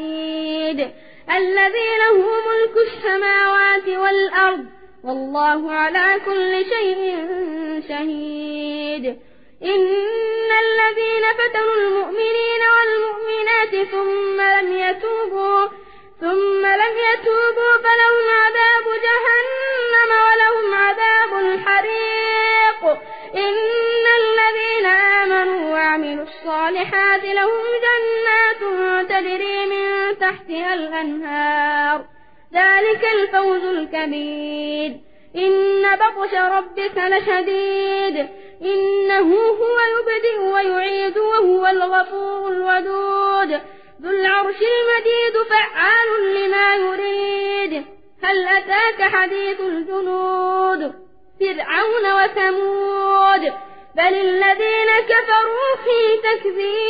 الحميد الذي له ملك السماوات والأرض والله على كل شيء شهيد. إن الذين فتنوا المؤمنين والمؤمنات ثم لم يتوبوا ثم لم يتوبوا فلهم عذاب جهنم ولهم عذاب الحريق. إن الذين آمنوا وعملوا الصالحات لهم جنات تجري من تحتها الأنهار. ذلك الفوز الكبير. إن بطش ربك لشديد. إنه هو يبدئ ويعيد وهو الغفور الودود. ذو العرش المديد فعال لما يريد. هل أتاك حديث الجنود؟ فرعون وثمود. بل الذين كفروا في تكذيب.